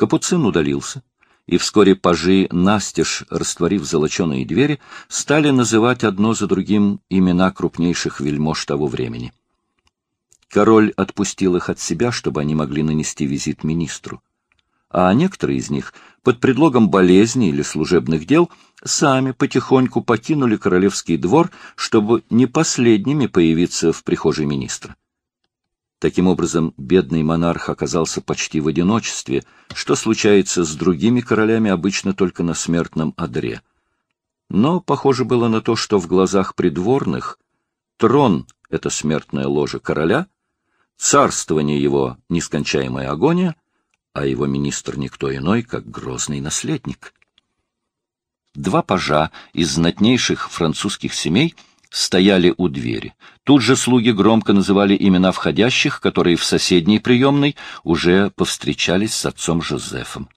Капуцин удалился, и вскоре пажи, настежь растворив золоченые двери, стали называть одно за другим имена крупнейших вельмож того времени. Король отпустил их от себя, чтобы они могли нанести визит министру. А некоторые из них, под предлогом болезни или служебных дел, сами потихоньку покинули королевский двор, чтобы не последними появиться в прихожей министра. Таким образом, бедный монарх оказался почти в одиночестве, что случается с другими королями обычно только на смертном одре. Но похоже было на то, что в глазах придворных трон — это смертное ложе короля, царствование его — нескончаемая агония, а его министр никто иной, как грозный наследник. Два пажа из знатнейших французских семей — стояли у двери. Тут же слуги громко называли имена входящих, которые в соседней приемной уже повстречались с отцом Жозефом.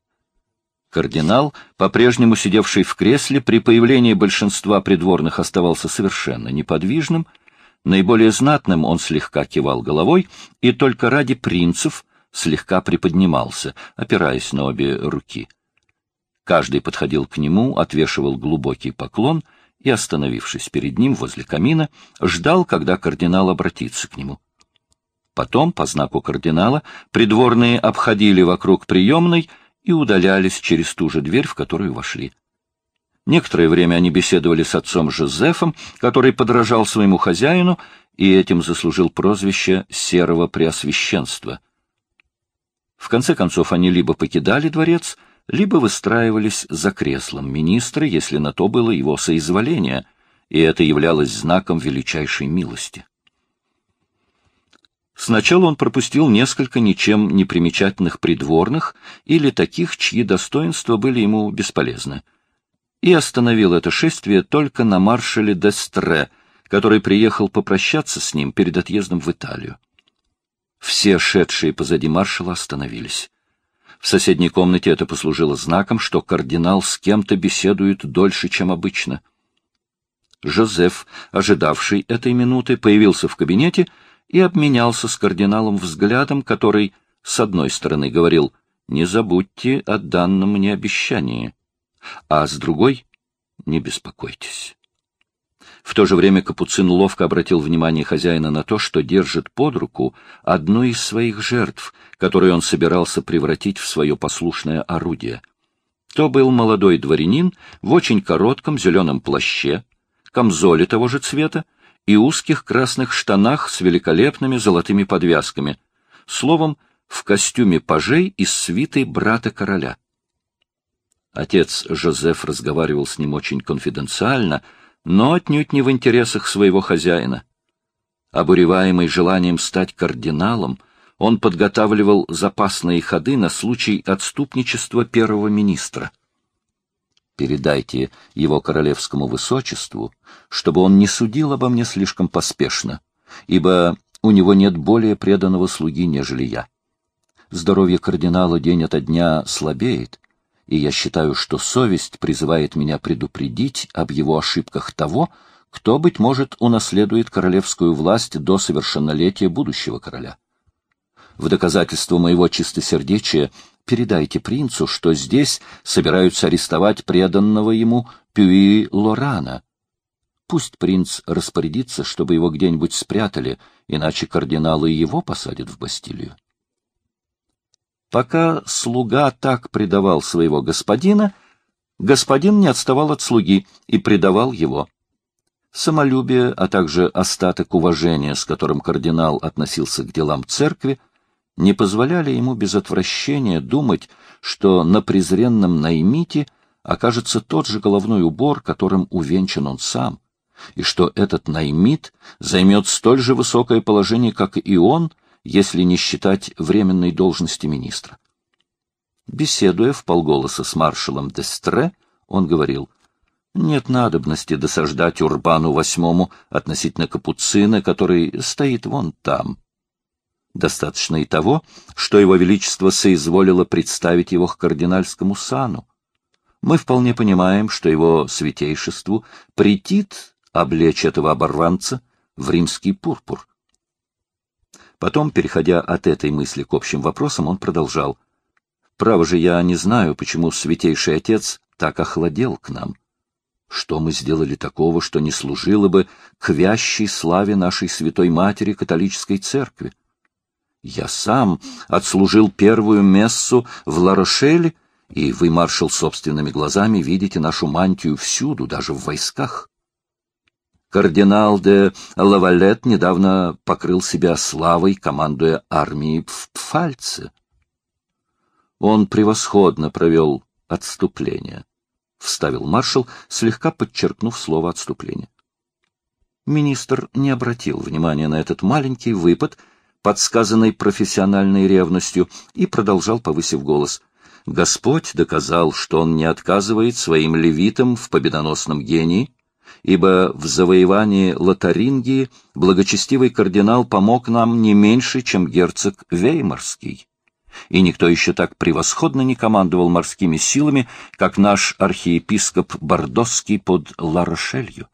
Кардинал, по-прежнему сидевший в кресле, при появлении большинства придворных оставался совершенно неподвижным, наиболее знатным он слегка кивал головой, и только ради принцев слегка приподнимался, опираясь на обе руки. Каждый подходил к нему, отвешивал глубокий поклон — и, остановившись перед ним возле камина, ждал, когда кардинал обратится к нему. Потом, по знаку кардинала, придворные обходили вокруг приемной и удалялись через ту же дверь, в которую вошли. Некоторое время они беседовали с отцом Жозефом, который подражал своему хозяину и этим заслужил прозвище «серого преосвященства». В конце концов они либо покидали дворец, либо выстраивались за креслом министра, если на то было его соизволение, и это являлось знаком величайшей милости. Сначала он пропустил несколько ничем не примечательных придворных или таких, чьи достоинства были ему бесполезны, и остановил это шествие только на маршале Дестре, который приехал попрощаться с ним перед отъездом в Италию. Все шедшие позади маршала остановились. В соседней комнате это послужило знаком, что кардинал с кем-то беседует дольше, чем обычно. Жозеф, ожидавший этой минуты, появился в кабинете и обменялся с кардиналом взглядом, который, с одной стороны, говорил «Не забудьте о данном мне обещании», а с другой «Не беспокойтесь». В то же время Капуцин ловко обратил внимание хозяина на то, что держит под руку одну из своих жертв, которую он собирался превратить в свое послушное орудие. То был молодой дворянин в очень коротком зеленом плаще, камзоле того же цвета и узких красных штанах с великолепными золотыми подвязками, словом, в костюме пажей из свиты брата короля. Отец Жозеф разговаривал с ним очень конфиденциально — но отнюдь не в интересах своего хозяина. Обуреваемый желанием стать кардиналом, он подготавливал запасные ходы на случай отступничества первого министра. Передайте его королевскому высочеству, чтобы он не судил обо мне слишком поспешно, ибо у него нет более преданного слуги, нежели я. Здоровье кардинала день ото дня слабеет, и я считаю, что совесть призывает меня предупредить об его ошибках того, кто, быть может, унаследует королевскую власть до совершеннолетия будущего короля. В доказательство моего чистосердечия передайте принцу, что здесь собираются арестовать преданного ему Пюи Лорана. Пусть принц распорядится, чтобы его где-нибудь спрятали, иначе кардиналы его посадят в Бастилию. Пока слуга так предавал своего господина, господин не отставал от слуги и предавал его. Самолюбие, а также остаток уважения, с которым кардинал относился к делам церкви, не позволяли ему без отвращения думать, что на презренном наймите окажется тот же головной убор, которым увенчан он сам, и что этот наймит займет столь же высокое положение, как и он — если не считать временной должности министра. Беседуя в полголоса с маршалом Дестре, он говорил, «Нет надобности досаждать Урбану VIII относительно Капуцина, который стоит вон там. Достаточно и того, что его величество соизволило представить его к кардинальскому сану. Мы вполне понимаем, что его святейшеству претит облечь этого оборванца в римский пурпур. Потом, переходя от этой мысли к общим вопросам, он продолжал. Право же, я не знаю, почему Святейший Отец так охладел к нам. Что мы сделали такого, что не служило бы к вящей славе нашей Святой Матери католической Церкви? Я сам отслужил первую мессу в Ларошеле, и вы, маршал, собственными глазами видите нашу мантию всюду, даже в войсках. Кардинал де Лавалет недавно покрыл себя славой, командуя армией в Пфальце. Он превосходно провел отступление, — вставил маршал, слегка подчеркнув слово «отступление». Министр не обратил внимания на этот маленький выпад, подсказанный профессиональной ревностью, и продолжал, повысив голос. Господь доказал, что он не отказывает своим левитам в победоносном гении, ибо в завоевании Лотарингии благочестивый кардинал помог нам не меньше, чем герцог Веймарский и никто еще так превосходно не командовал морскими силами, как наш архиепископ Бордосский под Ларошелью.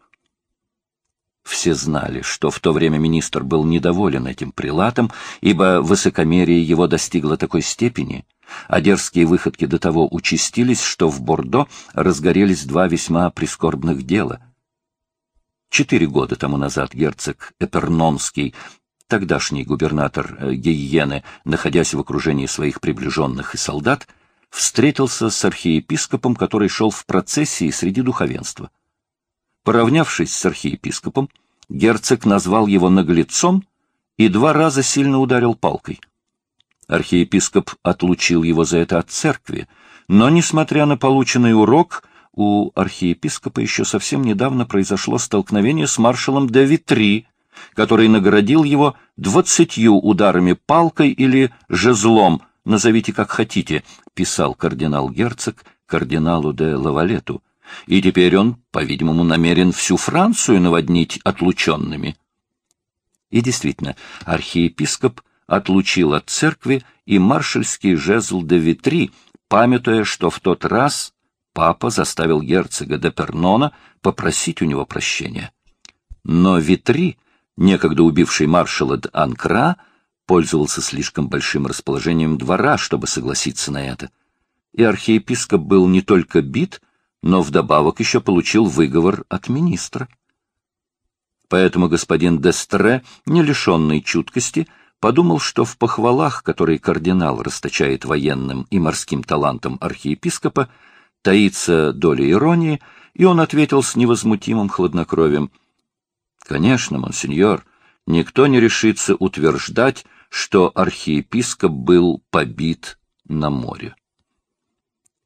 Все знали, что в то время министр был недоволен этим прилатом, ибо высокомерие его достигло такой степени, а дерзкие выходки до того участились, что в Бордо разгорелись два весьма прискорбных дела. Четыре года тому назад герцог Эпернонский тогдашний губернатор э, Гейены, находясь в окружении своих приближенных и солдат, встретился с архиепископом, который шел в процессии среди духовенства. Поравнявшись с архиепископом, герцог назвал его наглецом и два раза сильно ударил палкой. Архиепископ отлучил его за это от церкви, но, несмотря на полученный урок, у архиепископа еще совсем недавно произошло столкновение с маршалом де Витри, который наградил его двадцатью ударами палкой или жезлом, назовите как хотите, писал кардинал-герцог кардиналу де Лавалету, и теперь он, по-видимому, намерен всю Францию наводнить отлученными. И действительно, архиепископ отлучил от церкви и маршальский жезл де Витри, памятуя, что в тот раз папа заставил герцога де Пернона попросить у него прощения. Но Витри некогда убивший маршала Д'Анкра, пользовался слишком большим расположением двора, чтобы согласиться на это. И архиепископ был не только бит, но вдобавок еще получил выговор от министра. Поэтому господин Дестре, не лишенный чуткости, подумал, что в похвалах, которые кардинал расточает военным и морским талантам архиепископа, таится доля иронии, и он ответил с невозмутимым хладнокровием — Конечно, монсеньор, никто не решится утверждать, что архиепископ был побит на море.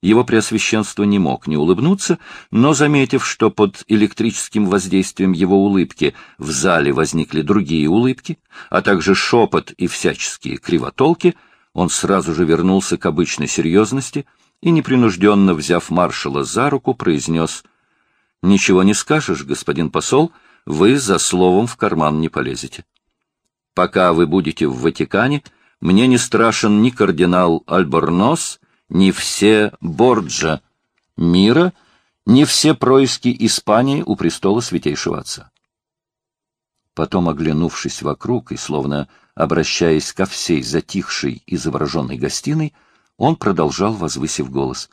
Его преосвященство не мог не улыбнуться, но, заметив, что под электрическим воздействием его улыбки в зале возникли другие улыбки, а также шепот и всяческие кривотолки, он сразу же вернулся к обычной серьезности и, непринужденно взяв маршала за руку, произнес «Ничего не скажешь, господин посол, — вы за словом в карман не полезете. Пока вы будете в Ватикане, мне не страшен ни кардинал Альборнос, ни все Борджа мира, ни все происки Испании у престола Святейшего Отца. Потом, оглянувшись вокруг и словно обращаясь ко всей затихшей и завороженной гостиной, он продолжал, возвысив голос.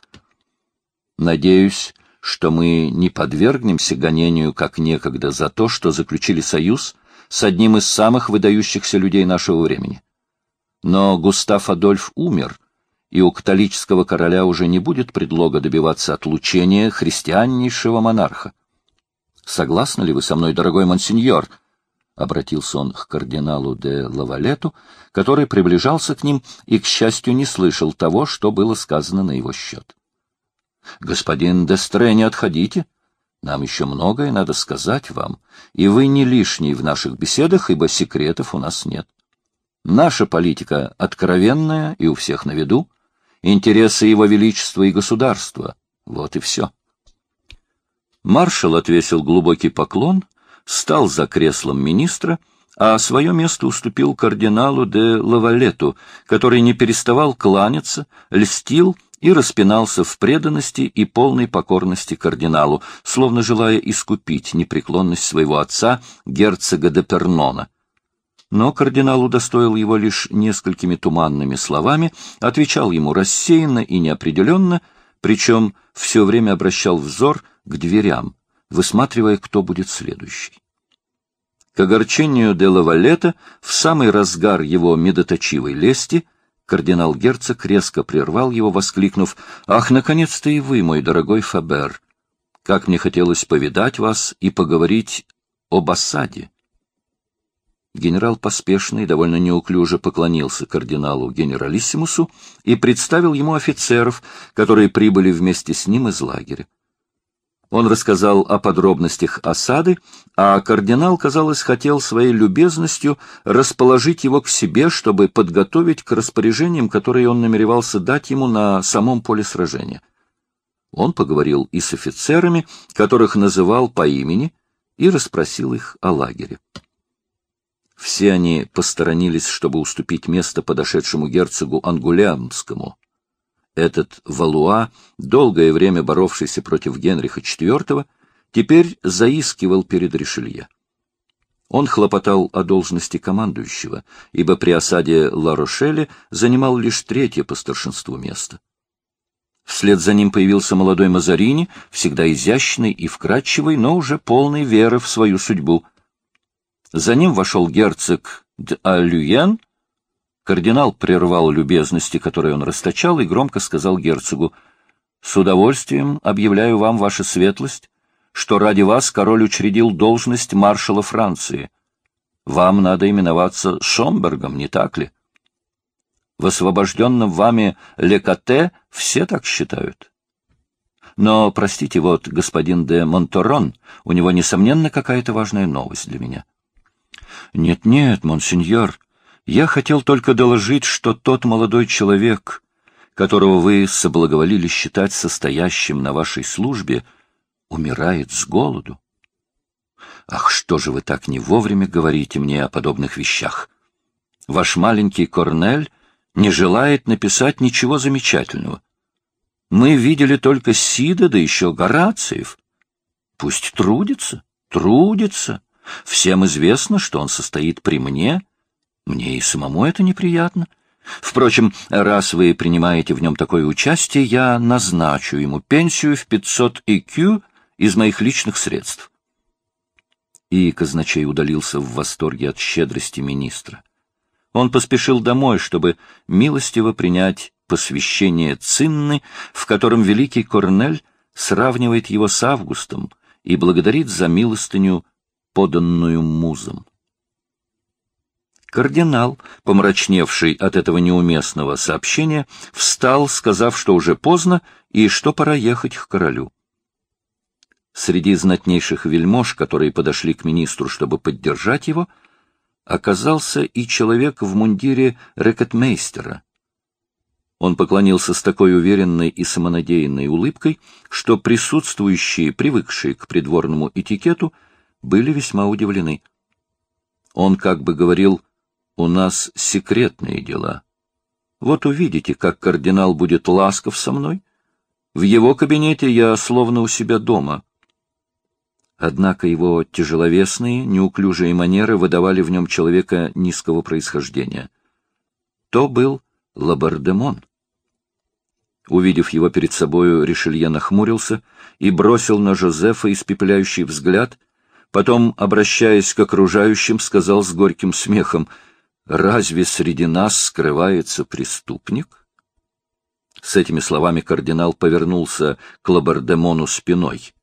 «Надеюсь, что мы не подвергнемся гонению, как некогда, за то, что заключили союз с одним из самых выдающихся людей нашего времени. Но Густав Адольф умер, и у католического короля уже не будет предлога добиваться отлучения христианнейшего монарха. Согласны ли вы со мной, дорогой монсеньор? — обратился он к кардиналу де Лавалету, который приближался к ним и, к счастью, не слышал того, что было сказано на его счет. Господин Дестре, не отходите. Нам еще многое надо сказать вам, и вы не лишний в наших беседах, ибо секретов у нас нет. Наша политика откровенная и у всех на виду, интересы его величества и государства. Вот и все. Маршал отвесил глубокий поклон, стал за креслом министра, а свое место уступил кардиналу де Лавалету, который не переставал кланяться, льстил и распинался в преданности и полной покорности кардиналу, словно желая искупить непреклонность своего отца, герцога де Пернона. но кардинал удостоил его лишь несколькими туманными словами, отвечал ему рассеянно и неопределенно, причем все время обращал взор к дверям, высматривая, кто будет следующий. К огорчению де Лавалета, в самый разгар его медоточивой лести, кардинал-герцог резко прервал его, воскликнув «Ах, наконец-то и вы, мой дорогой Фабер! Как мне хотелось повидать вас и поговорить об осаде!» Генерал поспешно и довольно неуклюже поклонился кардиналу-генералиссимусу и представил ему офицеров, которые прибыли вместе с ним из лагеря. Он рассказал о подробностях осады, а кардинал, казалось, хотел своей любезностью расположить его к себе, чтобы подготовить к распоряжениям, которые он намеревался дать ему на самом поле сражения. Он поговорил и с офицерами, которых называл по имени, и расспросил их о лагере. Все они посторонились, чтобы уступить место подошедшему герцогу Ангулямскому. Этот Валуа, долгое время боровшийся против Генриха IV, теперь заискивал перед Ришелье. Он хлопотал о должности командующего, ибо при осаде Ла-Рошеля занимал лишь третье по старшинству место. Вслед за ним появился молодой Мазарини, всегда изящный и вкрадчивый, но уже полный веры в свою судьбу, за ним вошел герцог Д'Алюен. Кардинал прервал любезности, которые он расточал, и громко сказал герцогу, «С удовольствием объявляю вам, ваша светлость, что ради вас король учредил должность маршала Франции. Вам надо именоваться Шомбергом, не так ли? В освобожденном вами Лекате все так считают. Но, простите, вот господин де Монторон, у него, несомненно, какая-то важная новость для меня». Нет-нет, монсеньор, я хотел только доложить, что тот молодой человек, которого вы соблаговолили считать состоящим на вашей службе, умирает с голоду. Ах, что же вы так не вовремя говорите мне о подобных вещах? Ваш маленький Корнель не желает написать ничего замечательного. Мы видели только Сида, да еще Горациев. Пусть трудится, трудится. Всем известно, что он состоит при мне. Мне и самому это неприятно. Впрочем, раз вы принимаете в нем такое участие, я назначу ему пенсию в 500 икю из моих личных средств. И казначей удалился в восторге от щедрости министра. Он поспешил домой, чтобы милостиво принять посвящение Цинны, в котором великий Корнель сравнивает его с Августом и благодарит за милостыню поданную музом. Кардинал, помрачневший от этого неуместного сообщения, встал, сказав, что уже поздно и что пора ехать к королю. Среди знатнейших вельмож, которые подошли к министру, чтобы поддержать его, оказался и человек в мундире рекетмейстера. Он поклонился с такой уверенной и самонадеянной улыбкой, что присутствующие, привыкшие к придворному этикету, были весьма удивлены. Он как бы говорил, у нас секретные дела. Вот увидите, как кардинал будет ласков со мной. В его кабинете я словно у себя дома. Однако его тяжеловесные, неуклюжие манеры выдавали в нем человека низкого происхождения. То был Лабардемон. Увидев его перед собою, Ришелье нахмурился и бросил на Жозефа испепеляющий взгляд — Потом, обращаясь к окружающим, сказал с горьким смехом, «Разве среди нас скрывается преступник?» С этими словами кардинал повернулся к Лабардемону спиной,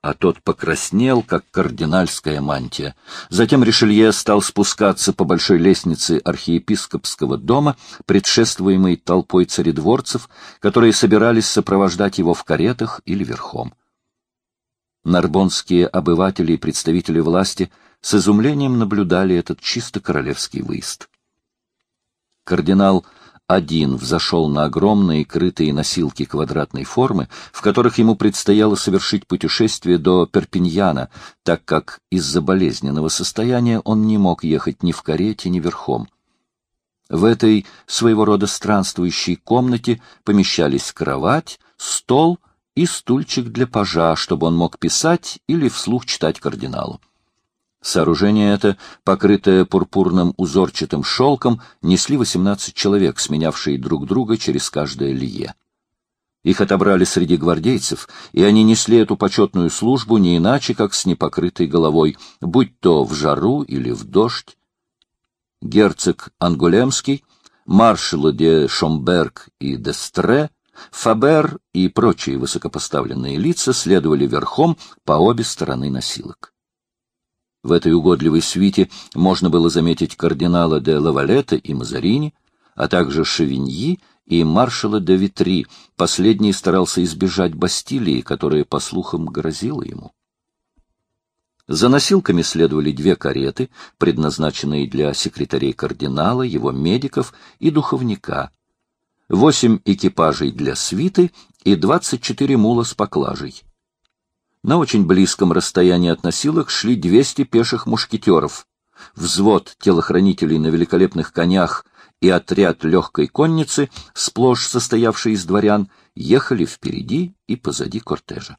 а тот покраснел, как кардинальская мантия. Затем Ришелье стал спускаться по большой лестнице архиепископского дома, предшествуемой толпой царедворцев, которые собирались сопровождать его в каретах или верхом. Нарбонские обыватели и представители власти с изумлением наблюдали этот чисто королевский выезд. Кардинал один взошел на огромные крытые носилки квадратной формы, в которых ему предстояло совершить путешествие до Перпиньяна, так как из-за болезненного состояния он не мог ехать ни в карете, ни верхом. В этой своего рода странствующей комнате помещались кровать, стол и стульчик для пажа, чтобы он мог писать или вслух читать кардиналу. Сооружение это, покрытое пурпурным узорчатым шелком, несли 18 человек, сменявшие друг друга через каждое лье. Их отобрали среди гвардейцев, и они несли эту почетную службу не иначе, как с непокрытой головой, будь то в жару или в дождь. Герцог Ангулемский, маршалы де Шомберг и де Стре, Фабер и прочие высокопоставленные лица следовали верхом по обе стороны носилок. В этой угодливой свите можно было заметить кардинала де Лавалета и Мазарини, а также Шевиньи и маршала де Витри. Последний старался избежать Бастилии, которая, по слухам, грозила ему. За носилками следовали две кареты, предназначенные для секретарей кардинала, его медиков и духовника, восемь экипажей для свиты и двадцать четыре мула с поклажей. На очень близком расстоянии от носилок шли 200 пеших мушкетеров, взвод телохранителей на великолепных конях и отряд легкой конницы, сплошь состоявший из дворян, ехали впереди и позади кортежа.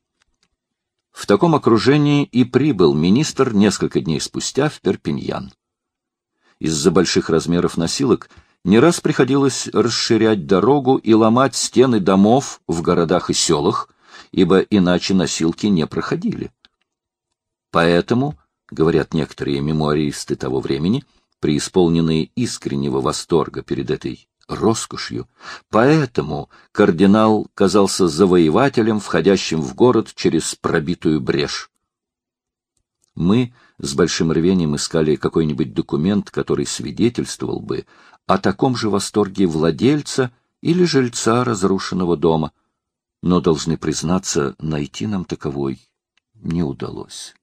В таком окружении и прибыл министр несколько дней спустя в Перпиньян. Из-за больших размеров носилок не раз приходилось расширять дорогу и ломать стены домов в городах и селах, ибо иначе носилки не проходили. Поэтому, говорят некоторые мемуаристы того времени, преисполненные искреннего восторга перед этой роскошью, поэтому кардинал казался завоевателем, входящим в город через пробитую брешь. Мы с большим рвением искали какой-нибудь документ, который свидетельствовал бы о таком же восторге владельца или жильца разрушенного дома — но, должны признаться, найти нам таковой не удалось.